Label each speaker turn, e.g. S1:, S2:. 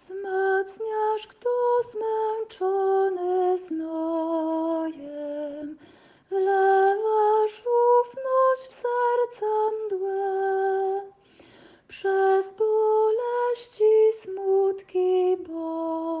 S1: Wzmacniasz, kto zmęczony znojem, wlewasz ufność w serca mdłe. Przez boleści, smutki, ból.